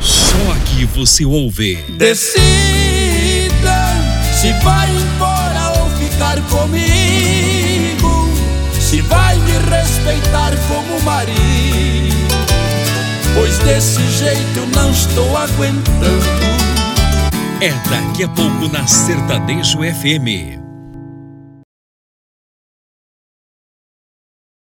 Só aqui você ouve. Decida se vai embora ou ficar comigo. Se vai me respeitar como marido. Pois desse jeito não estou aguentando. É daqui a pouco na Sertanejo FM.